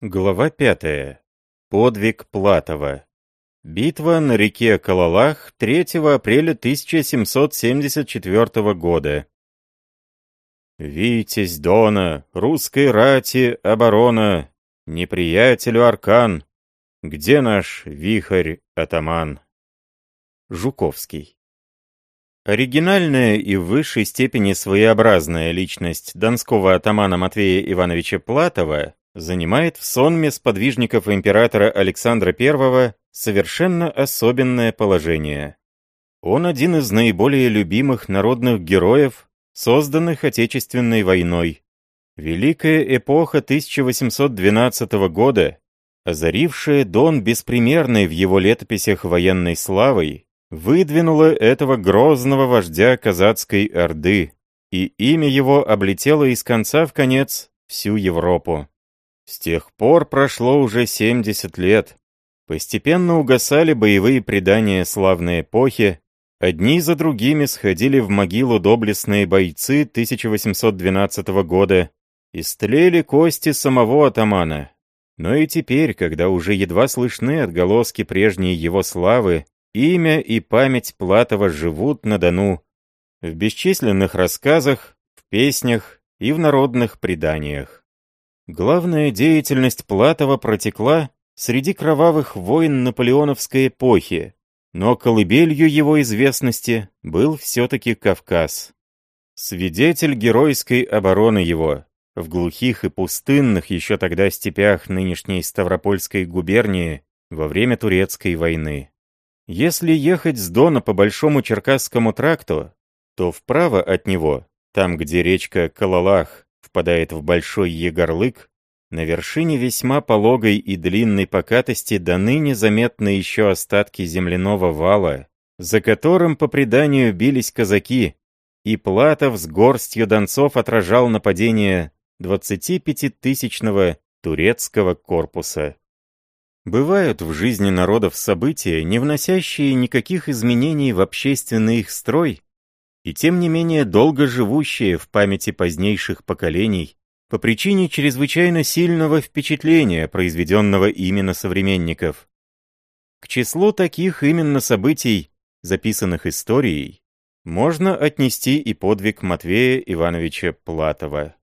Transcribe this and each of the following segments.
Глава пятая. Подвиг Платова. Битва на реке Калалах 3 апреля 1774 года. «Витязь Дона, русской рати оборона, неприятелю аркан, где наш вихрь-атаман?» Жуковский. Оригинальная и в высшей степени своеобразная личность донского атамана Матвея Ивановича Платова занимает в сонме сподвижников императора Александра I совершенно особенное положение. Он один из наиболее любимых народных героев, созданных Отечественной войной. Великая эпоха 1812 года, озарившая Дон беспримерной в его летописях военной славой, выдвинула этого грозного вождя казацкой Орды, и имя его облетело из конца в конец всю Европу. С тех пор прошло уже 70 лет. Постепенно угасали боевые предания славной эпохи, одни за другими сходили в могилу доблестные бойцы 1812 года, истлели кости самого атамана. Но и теперь, когда уже едва слышны отголоски прежней его славы, имя и память Платова живут на Дону, в бесчисленных рассказах, в песнях и в народных преданиях. Главная деятельность Платова протекла среди кровавых войн наполеоновской эпохи, но колыбелью его известности был все-таки Кавказ. Свидетель геройской обороны его в глухих и пустынных еще тогда степях нынешней Ставропольской губернии во время Турецкой войны. Если ехать с Дона по Большому Черкасскому тракту, то вправо от него, там где речка Калалах впадает в Большой Егорлык, на вершине весьма пологой и длинной покатости до ныне заметны еще остатки земляного вала, за которым, по преданию, бились казаки, и Платов с горстью донцов отражал нападение 25-тысячного турецкого корпуса. Бывают в жизни народов события, не вносящие никаких изменений в общественный их строй, и тем не менее долго живущие в памяти позднейших поколений по причине чрезвычайно сильного впечатления, произведенного именно современников. К числу таких именно событий, записанных историей, можно отнести и подвиг Матвея Ивановича Платова.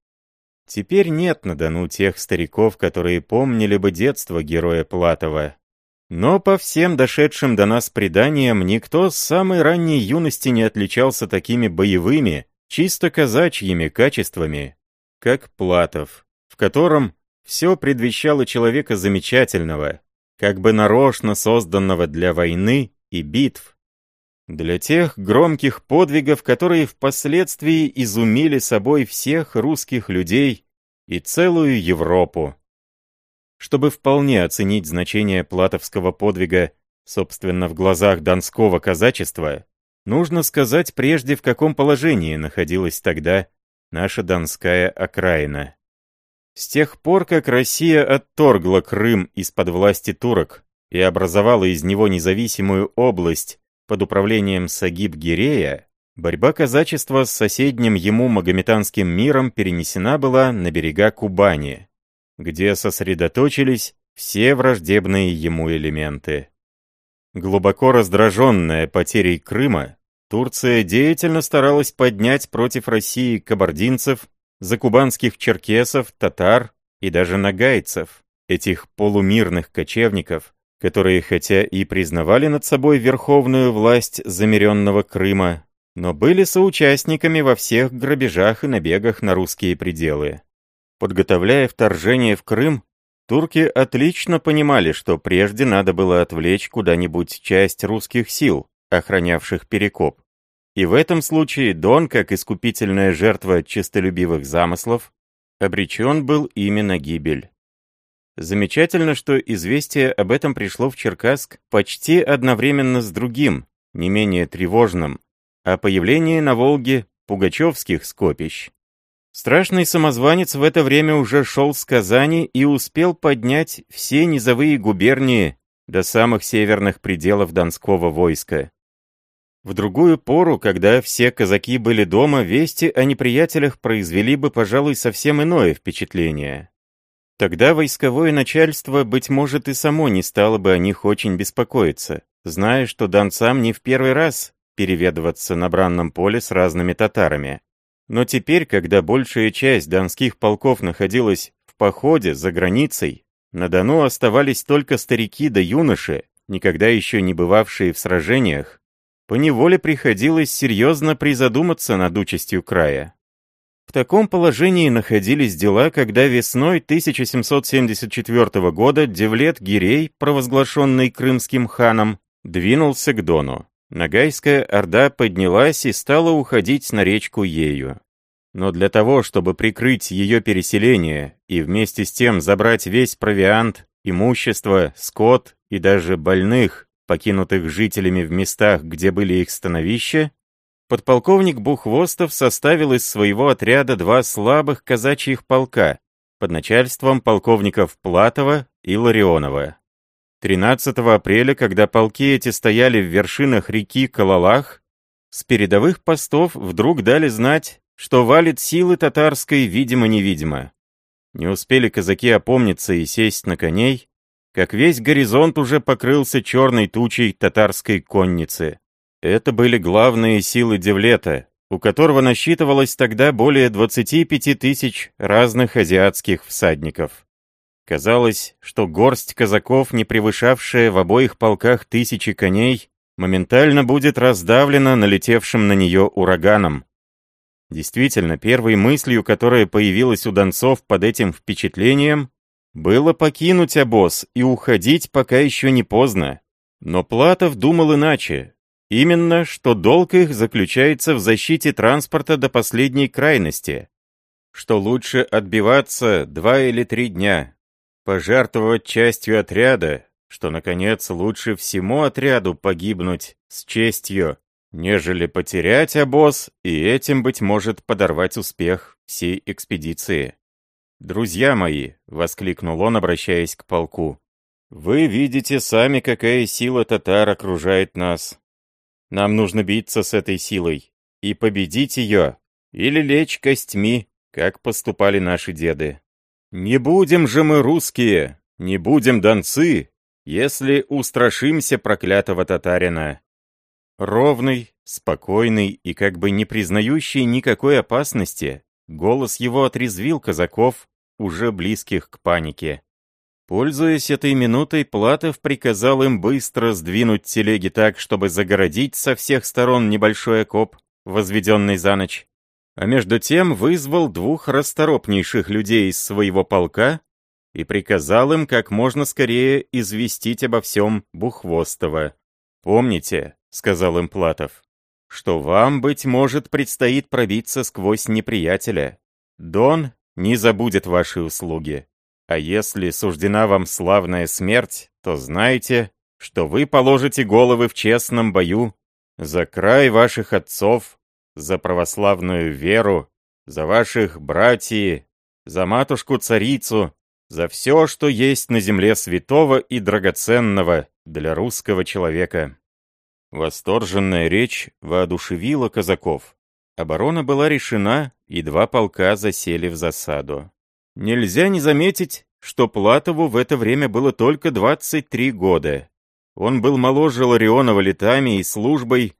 Теперь нет на Дону тех стариков, которые помнили бы детство героя Платова. Но по всем дошедшим до нас преданиям никто с самой ранней юности не отличался такими боевыми, чисто казачьими качествами, как Платов, в котором все предвещало человека замечательного, как бы нарочно созданного для войны и битв. Для тех громких подвигов, которые впоследствии изумили собой всех русских людей и целую Европу. Чтобы вполне оценить значение платовского подвига, собственно, в глазах донского казачества, нужно сказать прежде, в каком положении находилась тогда наша донская окраина. С тех пор, как Россия отторгла Крым из-под власти турок и образовала из него независимую область под управлением Сагиб-Гирея, борьба казачества с соседним ему магометанским миром перенесена была на берега Кубани, где сосредоточились все враждебные ему элементы. Глубоко раздраженная потерей Крыма, Турция деятельно старалась поднять против России кабардинцев, закубанских черкесов, татар и даже нагайцев, этих полумирных кочевников, которые хотя и признавали над собой верховную власть замеренного Крыма, но были соучастниками во всех грабежах и набегах на русские пределы. Подготовляя вторжение в Крым, турки отлично понимали, что прежде надо было отвлечь куда-нибудь часть русских сил, охранявших Перекоп. И в этом случае Дон, как искупительная жертва честолюбивых замыслов, обречен был именно гибель. Замечательно, что известие об этом пришло в Черкасск почти одновременно с другим, не менее тревожным, о появлении на Волге пугачевских скопищ. Страшный самозванец в это время уже шел с Казани и успел поднять все низовые губернии до самых северных пределов Донского войска. В другую пору, когда все казаки были дома, вести о неприятелях произвели бы, пожалуй, совсем иное впечатление. Тогда войсковое начальство, быть может, и само не стало бы о них очень беспокоиться, зная, что донцам не в первый раз переведываться на бранном поле с разными татарами. Но теперь, когда большая часть донских полков находилась в походе за границей, на Дону оставались только старики да юноши, никогда еще не бывавшие в сражениях, поневоле приходилось серьезно призадуматься над участью края. В таком положении находились дела, когда весной 1774 года Девлет Гирей, провозглашенный крымским ханом, двинулся к Дону. Ногайская орда поднялась и стала уходить на речку Ею. Но для того, чтобы прикрыть ее переселение и вместе с тем забрать весь провиант, имущество, скот и даже больных, покинутых жителями в местах, где были их становища, подполковник Бухвостов составил из своего отряда два слабых казачьих полка под начальством полковников Платова и Ларионова. 13 апреля, когда полки эти стояли в вершинах реки Калалах, с передовых постов вдруг дали знать, что валит силы татарской видимо-невидимо. Не успели казаки опомниться и сесть на коней, как весь горизонт уже покрылся черной тучей татарской конницы. Это были главные силы Девлета, у которого насчитывалось тогда более 25 тысяч разных азиатских всадников. Казалось, что горсть казаков, не превышавшая в обоих полках тысячи коней, моментально будет раздавлена налетевшим на нее ураганом. Действительно, первой мыслью, которая появилась у донцов под этим впечатлением, было покинуть обоз и уходить, пока еще не поздно. Но Платов думал иначе. Именно, что долг их заключается в защите транспорта до последней крайности. Что лучше отбиваться два или три дня, пожертвовать частью отряда, что, наконец, лучше всему отряду погибнуть с честью, нежели потерять обоз и этим, быть может, подорвать успех всей экспедиции. «Друзья мои!» — воскликнул он, обращаясь к полку. «Вы видите сами, какая сила татар окружает нас. Нам нужно биться с этой силой и победить ее, или лечь костьми, как поступали наши деды. Не будем же мы русские, не будем донцы, если устрашимся проклятого татарина». Ровный, спокойный и как бы не признающий никакой опасности, Голос его отрезвил казаков, уже близких к панике. Пользуясь этой минутой, Платов приказал им быстро сдвинуть телеги так, чтобы загородить со всех сторон небольшой окоп, возведенный за ночь. А между тем вызвал двух расторопнейших людей из своего полка и приказал им как можно скорее известить обо всем Бухвостова. «Помните», — сказал им Платов, что вам, быть может, предстоит пробиться сквозь неприятеля. Дон не забудет ваши услуги. А если суждена вам славная смерть, то знайте, что вы положите головы в честном бою за край ваших отцов, за православную веру, за ваших братьев, за матушку-царицу, за все, что есть на земле святого и драгоценного для русского человека. Восторженная речь воодушевила казаков. Оборона была решена, и два полка засели в засаду. Нельзя не заметить, что Платову в это время было только 23 года. Он был моложе Ларионова летами и службой,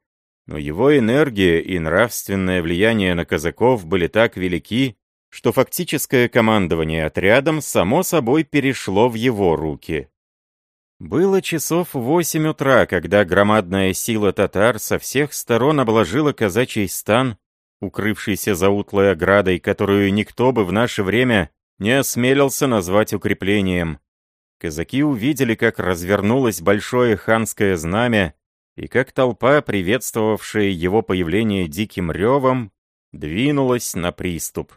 но его энергия и нравственное влияние на казаков были так велики, что фактическое командование отрядом само собой перешло в его руки. Было часов восемь утра, когда громадная сила татар со всех сторон обложила казачий стан, укрывшийся за утлой оградой, которую никто бы в наше время не осмелился назвать укреплением. Казаки увидели, как развернулось большое ханское знамя, и как толпа, приветствовавшая его появление диким ревом, двинулась на приступ.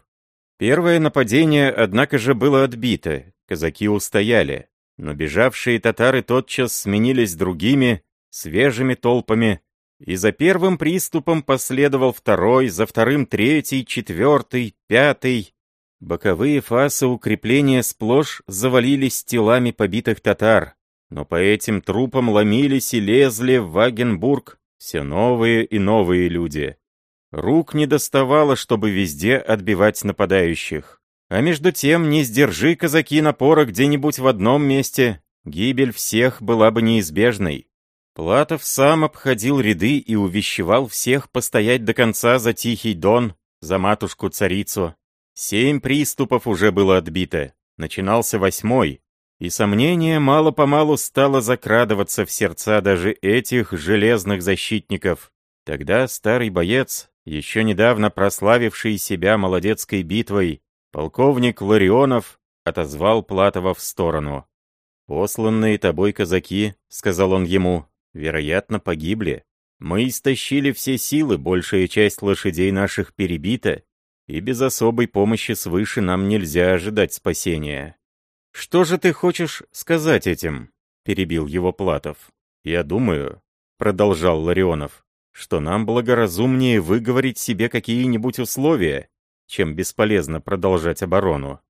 Первое нападение, однако же, было отбито, казаки устояли. Но бежавшие татары тотчас сменились другими, свежими толпами, и за первым приступом последовал второй, за вторым третий, четвертый, пятый. Боковые фасы укрепления сплошь завалились телами побитых татар, но по этим трупам ломились и лезли в Вагенбург все новые и новые люди. Рук не доставало, чтобы везде отбивать нападающих. А между тем, не сдержи казаки напора где-нибудь в одном месте, гибель всех была бы неизбежной. Платов сам обходил ряды и увещевал всех постоять до конца за Тихий Дон, за матушку-царицу. Семь приступов уже было отбито, начинался восьмой, и сомнение мало-помалу стало закрадываться в сердца даже этих железных защитников. Тогда старый боец, еще недавно прославивший себя молодецкой битвой, полковник Ларионов, отозвал Платова в сторону. «Посланные тобой казаки», — сказал он ему, — «вероятно, погибли. Мы истощили все силы, большая часть лошадей наших перебита, и без особой помощи свыше нам нельзя ожидать спасения. «Что же ты хочешь сказать этим?» — перебил его Платов. «Я думаю», — продолжал Ларионов, «что нам благоразумнее выговорить себе какие-нибудь условия, чем бесполезно продолжать оборону».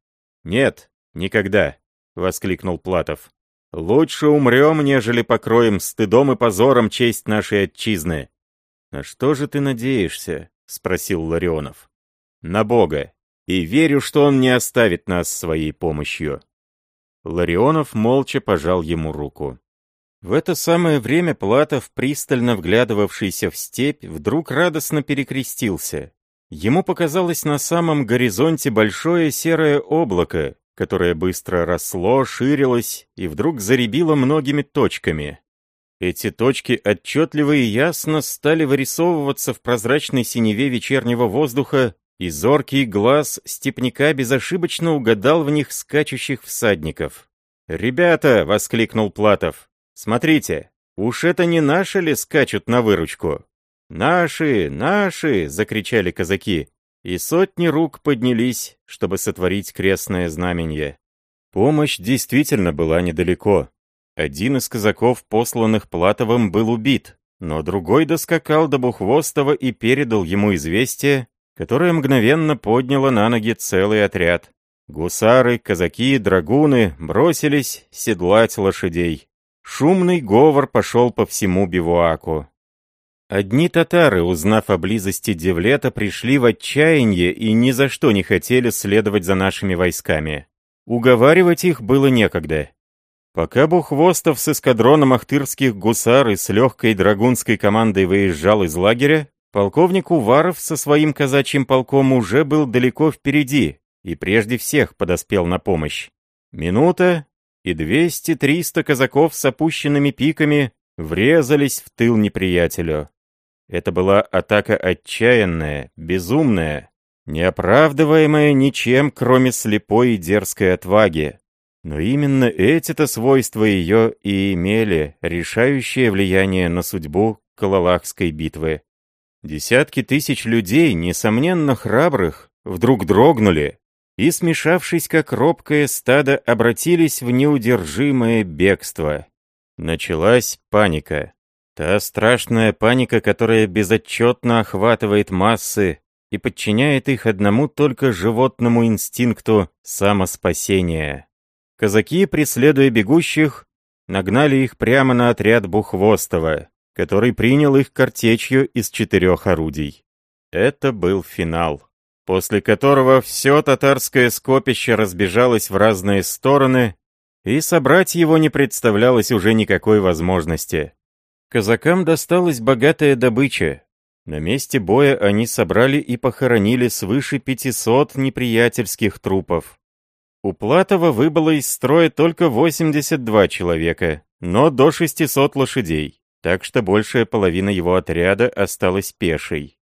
«Нет, никогда», — воскликнул Платов. «Лучше умрем, нежели покроем стыдом и позором честь нашей отчизны». «На что же ты надеешься?» — спросил Ларионов. «На Бога. И верю, что Он не оставит нас своей помощью». Ларионов молча пожал ему руку. В это самое время Платов, пристально вглядывавшийся в степь, вдруг радостно перекрестился. Ему показалось на самом горизонте большое серое облако, которое быстро росло, ширилось и вдруг заребило многими точками. Эти точки отчетливо и ясно стали вырисовываться в прозрачной синеве вечернего воздуха и зоркий глаз степняка безошибочно угадал в них скачущих всадников. «Ребята!» — воскликнул Платов. «Смотрите, уж это не наши ли скачут на выручку?» «Наши! Наши!» — закричали казаки, и сотни рук поднялись, чтобы сотворить крестное знамение. Помощь действительно была недалеко. Один из казаков, посланных Платовым, был убит, но другой доскакал до Бухвостова и передал ему известие, которое мгновенно подняло на ноги целый отряд. Гусары, казаки, драгуны бросились седлать лошадей. Шумный говор пошел по всему бивуаку. Одни татары, узнав о близости Девлета, пришли в отчаяние и ни за что не хотели следовать за нашими войсками. Уговаривать их было некогда. Пока Бухвостов с эскадроном ахтырских гусар и с легкой драгунской командой выезжал из лагеря, Полковник Уваров со своим казачьим полком уже был далеко впереди и прежде всех подоспел на помощь. Минута, и 200-300 казаков с опущенными пиками врезались в тыл неприятелю. Это была атака отчаянная, безумная, неоправдываемая ничем, кроме слепой и дерзкой отваги. Но именно эти-то свойства ее и имели решающее влияние на судьбу Калалахской битвы. Десятки тысяч людей, несомненно храбрых, вдруг дрогнули и, смешавшись как робкое стадо, обратились в неудержимое бегство. Началась паника. Та страшная паника, которая безотчетно охватывает массы и подчиняет их одному только животному инстинкту самоспасения. Казаки, преследуя бегущих, нагнали их прямо на отряд Бухвостова который принял их картечью из четырех орудий. Это был финал, после которого все татарское скопище разбежалось в разные стороны, и собрать его не представлялось уже никакой возможности. Казакам досталась богатая добыча. На месте боя они собрали и похоронили свыше 500 неприятельских трупов. У Платова выбыло из строя только 82 человека, но до 600 лошадей так что большая половина его отряда осталась пешей.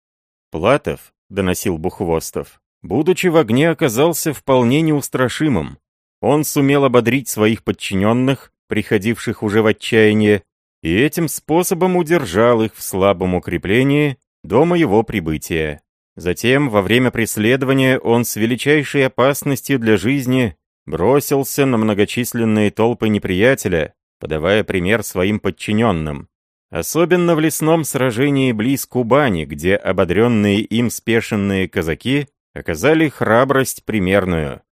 Платов, доносил Бухвостов, будучи в огне, оказался вполне неустрашимым. Он сумел ободрить своих подчиненных, приходивших уже в отчаяние, и этим способом удержал их в слабом укреплении до моего прибытия. Затем, во время преследования, он с величайшей опасностью для жизни бросился на многочисленные толпы неприятеля, подавая пример своим подчиненным. Особенно в лесном сражении близ Кубани, где ободренные им спешенные казаки оказали храбрость примерную.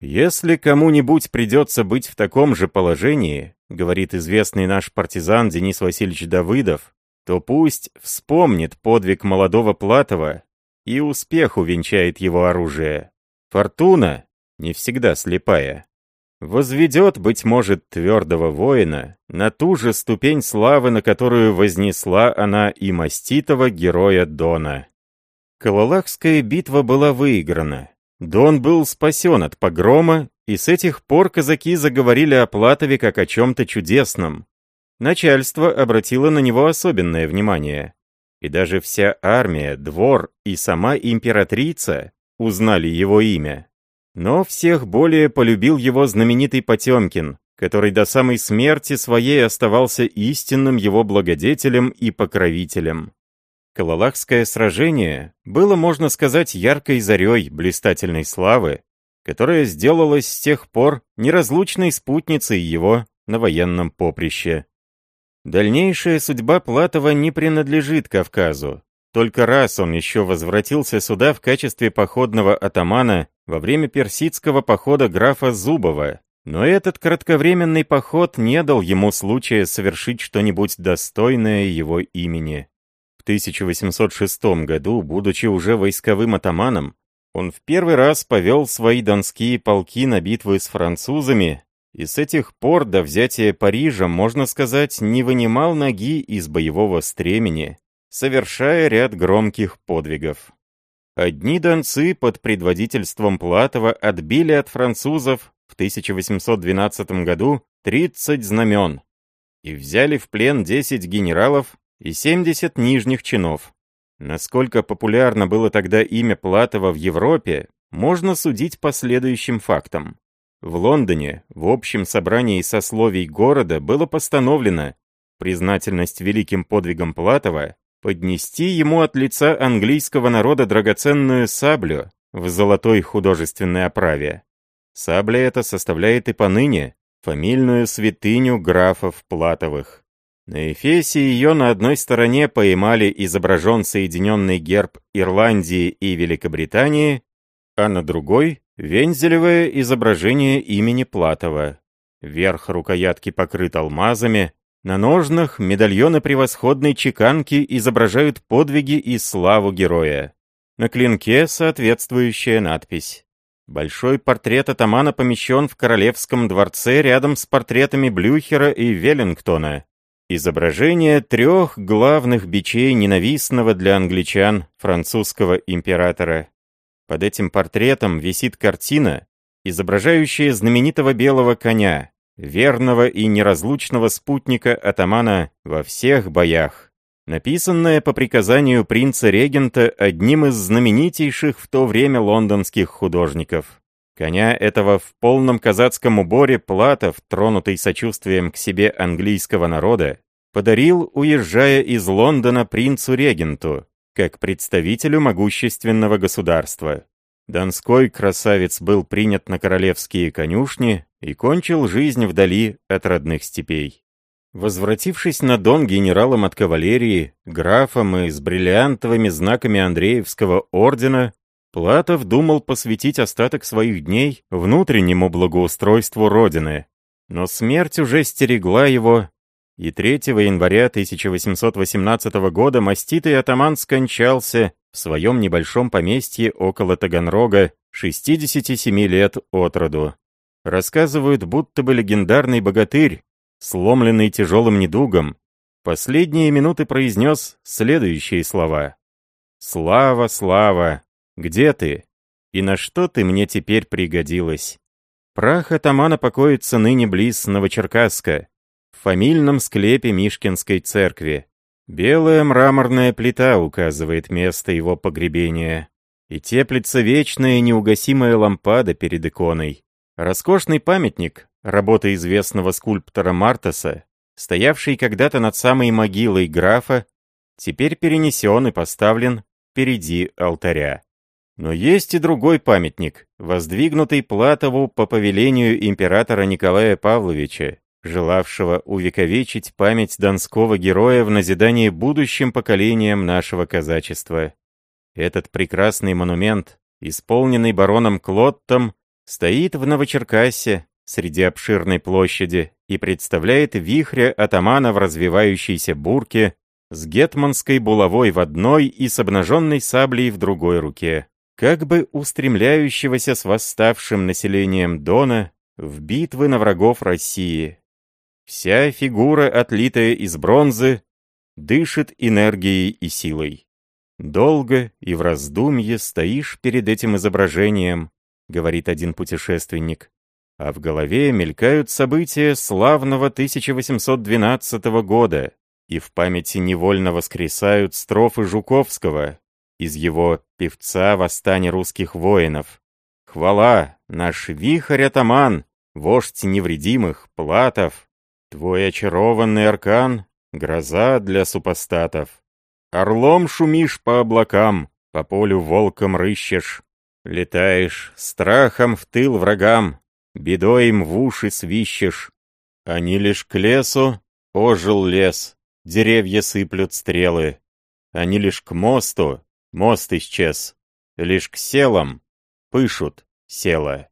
«Если кому-нибудь придется быть в таком же положении, — говорит известный наш партизан Денис Васильевич Давыдов, — то пусть вспомнит подвиг молодого Платова и успех увенчает его оружие. Фортуна, не всегда слепая, возведет, быть может, твердого воина на ту же ступень славы, на которую вознесла она и маститого героя Дона. Калалахская битва была выиграна. Дон был спасен от погрома, и с этих пор казаки заговорили о Платове как о чем-то чудесном. Начальство обратило на него особенное внимание. И даже вся армия, двор и сама императрица узнали его имя. Но всех более полюбил его знаменитый Потемкин, который до самой смерти своей оставался истинным его благодетелем и покровителем. Калалахское сражение было, можно сказать, яркой зарей блистательной славы, которая сделалась с тех пор неразлучной спутницей его на военном поприще. Дальнейшая судьба Платова не принадлежит Кавказу. Только раз он еще возвратился сюда в качестве походного атамана во время персидского похода графа Зубова, но этот кратковременный поход не дал ему случая совершить что-нибудь достойное его имени. В 1806 году, будучи уже войсковым атаманом, он в первый раз повел свои донские полки на битвы с французами, и с этих пор до взятия Парижа, можно сказать, не вынимал ноги из боевого стремени, совершая ряд громких подвигов. Одни донцы под предводительством Платова отбили от французов в 1812 году 30 знамен и взяли в плен 10 генералов и 70 нижних чинов. Насколько популярно было тогда имя Платова в Европе, можно судить по следующим фактам. В Лондоне в общем собрании сословий города было постановлено признательность великим подвигам Платова поднести ему от лица английского народа драгоценную саблю в золотой художественной оправе. Сабля эта составляет и поныне фамильную святыню графов Платовых. На эфесе ее на одной стороне по эмали изображен соединенный герб Ирландии и Великобритании, а на другой — вензелевое изображение имени Платова. Верх рукоятки покрыт алмазами, на ножнах медальоны превосходной чеканки изображают подвиги и славу героя. На клинке соответствующая надпись. Большой портрет атамана помещен в Королевском дворце рядом с портретами Блюхера и Веллингтона. Изображение трех главных бичей ненавистного для англичан французского императора. Под этим портретом висит картина, изображающая знаменитого белого коня, верного и неразлучного спутника атамана во всех боях, написанное по приказанию принца-регента одним из знаменитейших в то время лондонских художников. Коня этого в полном казацком уборе Платов, тронутый сочувствием к себе английского народа, подарил, уезжая из Лондона принцу-регенту, как представителю могущественного государства. Донской красавец был принят на королевские конюшни и кончил жизнь вдали от родных степей. Возвратившись на Дон генералом от кавалерии, графом и с бриллиантовыми знаками Андреевского ордена, Платов думал посвятить остаток своих дней внутреннему благоустройству Родины. Но смерть уже стерегла его, и 3 января 1818 года маститый атаман скончался в своем небольшом поместье около Таганрога, 67 лет от роду. Рассказывают, будто бы легендарный богатырь, сломленный тяжелым недугом, последние минуты произнес следующие слова. «Слава, слава! Где ты? И на что ты мне теперь пригодилась? Прах атамана покоится ныне близ Новочеркасска, в фамильном склепе Мишкинской церкви. Белая мраморная плита указывает место его погребения. И теплится вечная неугасимая лампада перед иконой. Роскошный памятник, работа известного скульптора Мартаса, стоявший когда-то над самой могилой графа, теперь перенесен и поставлен впереди алтаря. Но есть и другой памятник, воздвигнутый Платову по повелению императора Николая Павловича, желавшего увековечить память донского героя в назидании будущим поколениям нашего казачества. Этот прекрасный монумент, исполненный бароном Клоттом, стоит в Новочеркассе среди обширной площади и представляет вихря атамана в развивающейся бурке с гетманской булавой в одной и с обнаженной саблей в другой руке. как бы устремляющегося с восставшим населением Дона в битвы на врагов России. Вся фигура, отлитая из бронзы, дышит энергией и силой. Долго и в раздумье стоишь перед этим изображением, говорит один путешественник, а в голове мелькают события славного 1812 года, и в памяти невольно воскресают строфы Жуковского из его «Певца восстания русских воинов». Хвала, наш вихрь-атаман, вождь невредимых, Платов, твой очарованный аркан — гроза для супостатов. Орлом шумишь по облакам, по полю волком рыщешь, летаешь страхом в тыл врагам, бедой им в уши свищешь. Они лишь к лесу, ожил лес, деревья сыплют стрелы. Они лишь к мосту, мост исчез. Лишь к селам пышут села.